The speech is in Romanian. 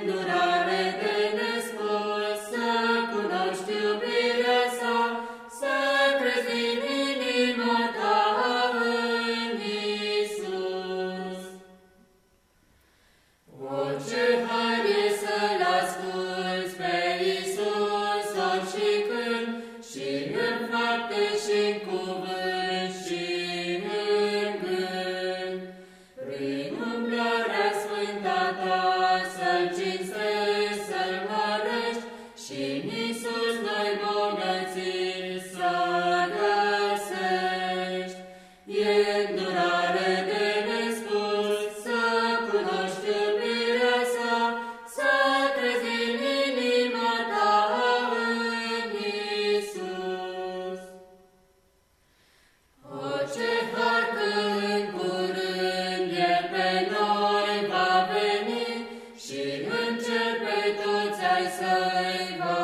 îndurare de nespus, să cunoști iubirea sa, să crezi în inima ta în Iisus. O, ce har e pe Iisus, ori și când, și în și în cuvânt, thy saviour.